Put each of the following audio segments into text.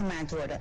Mathematics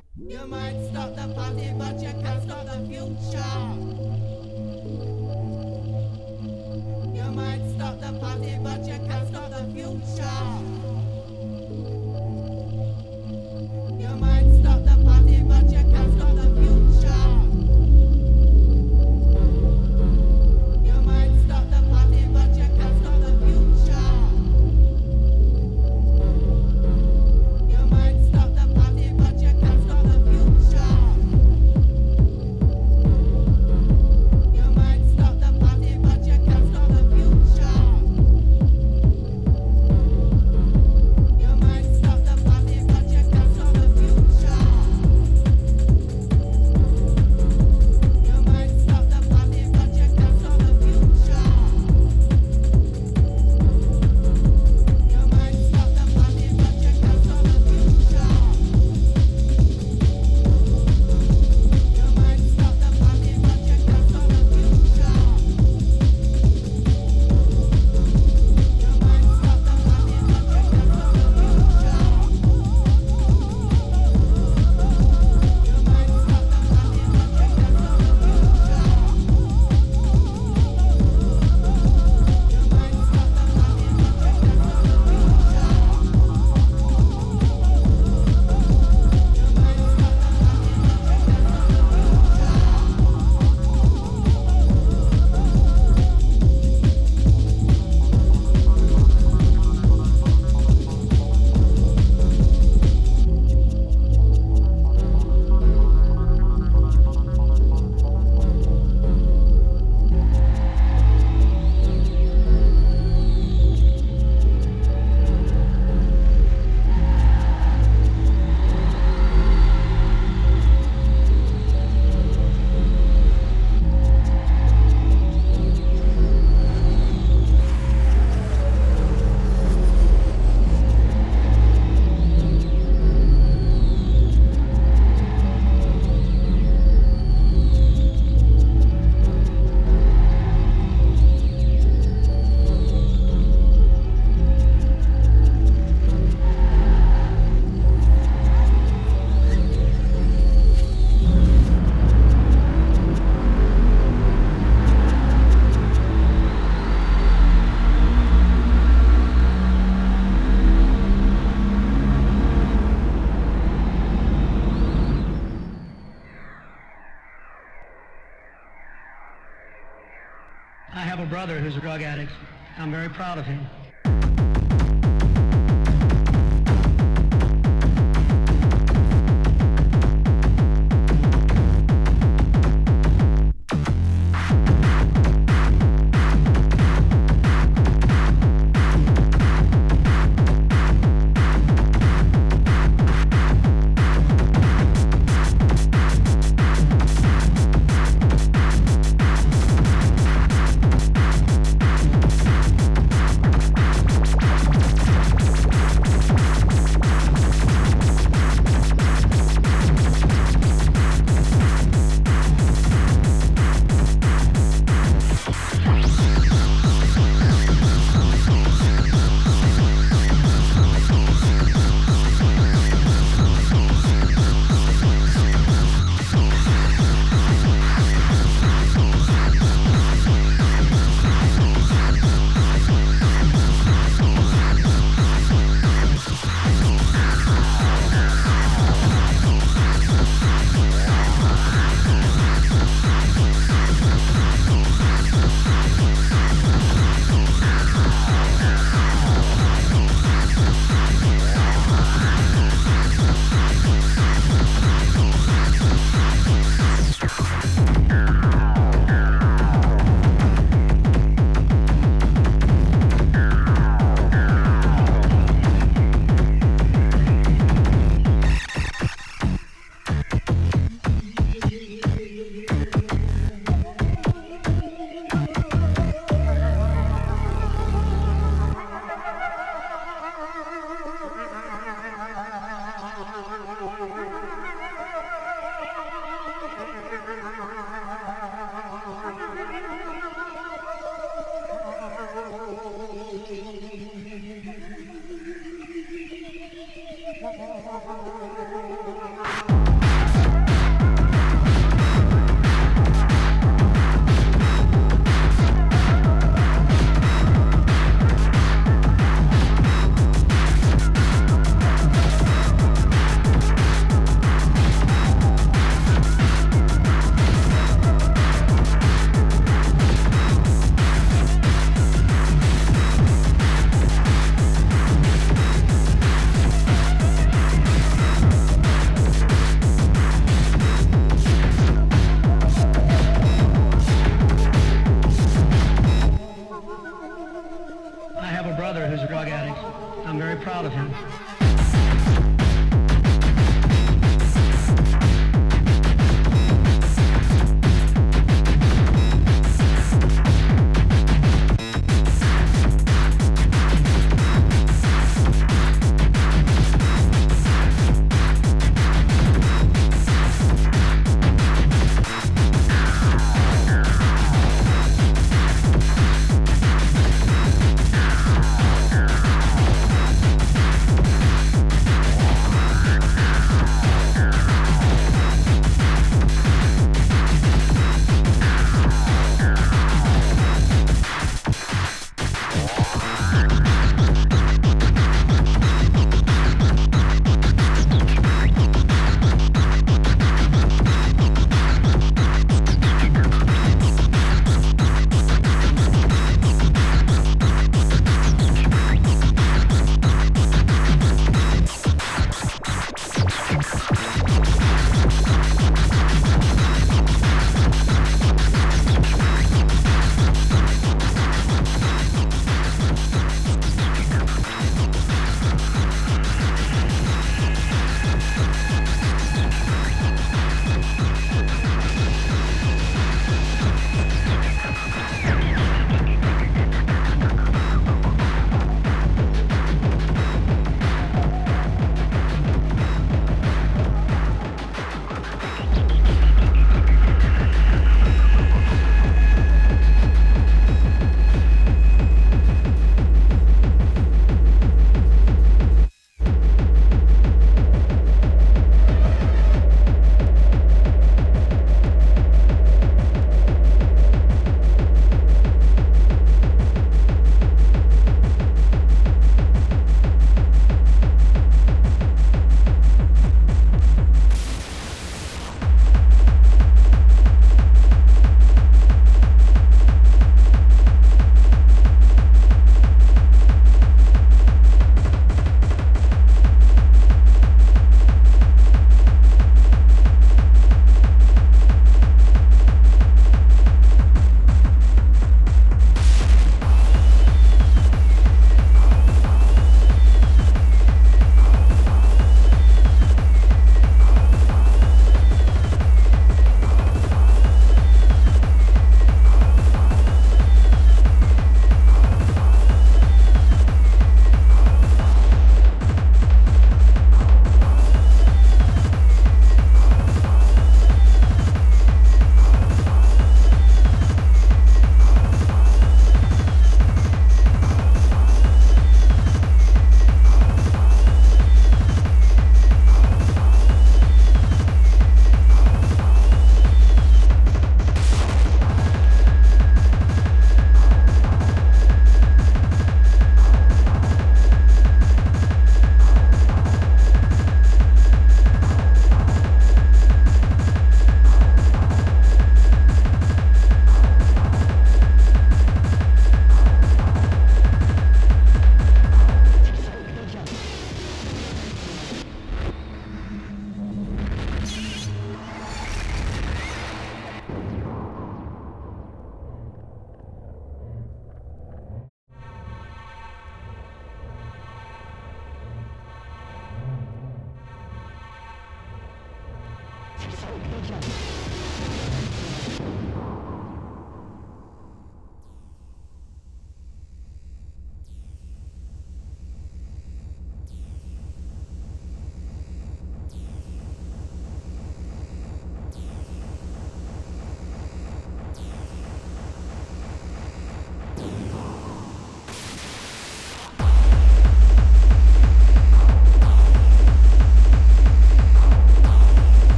brother who's a drug addict. I'm very proud of him.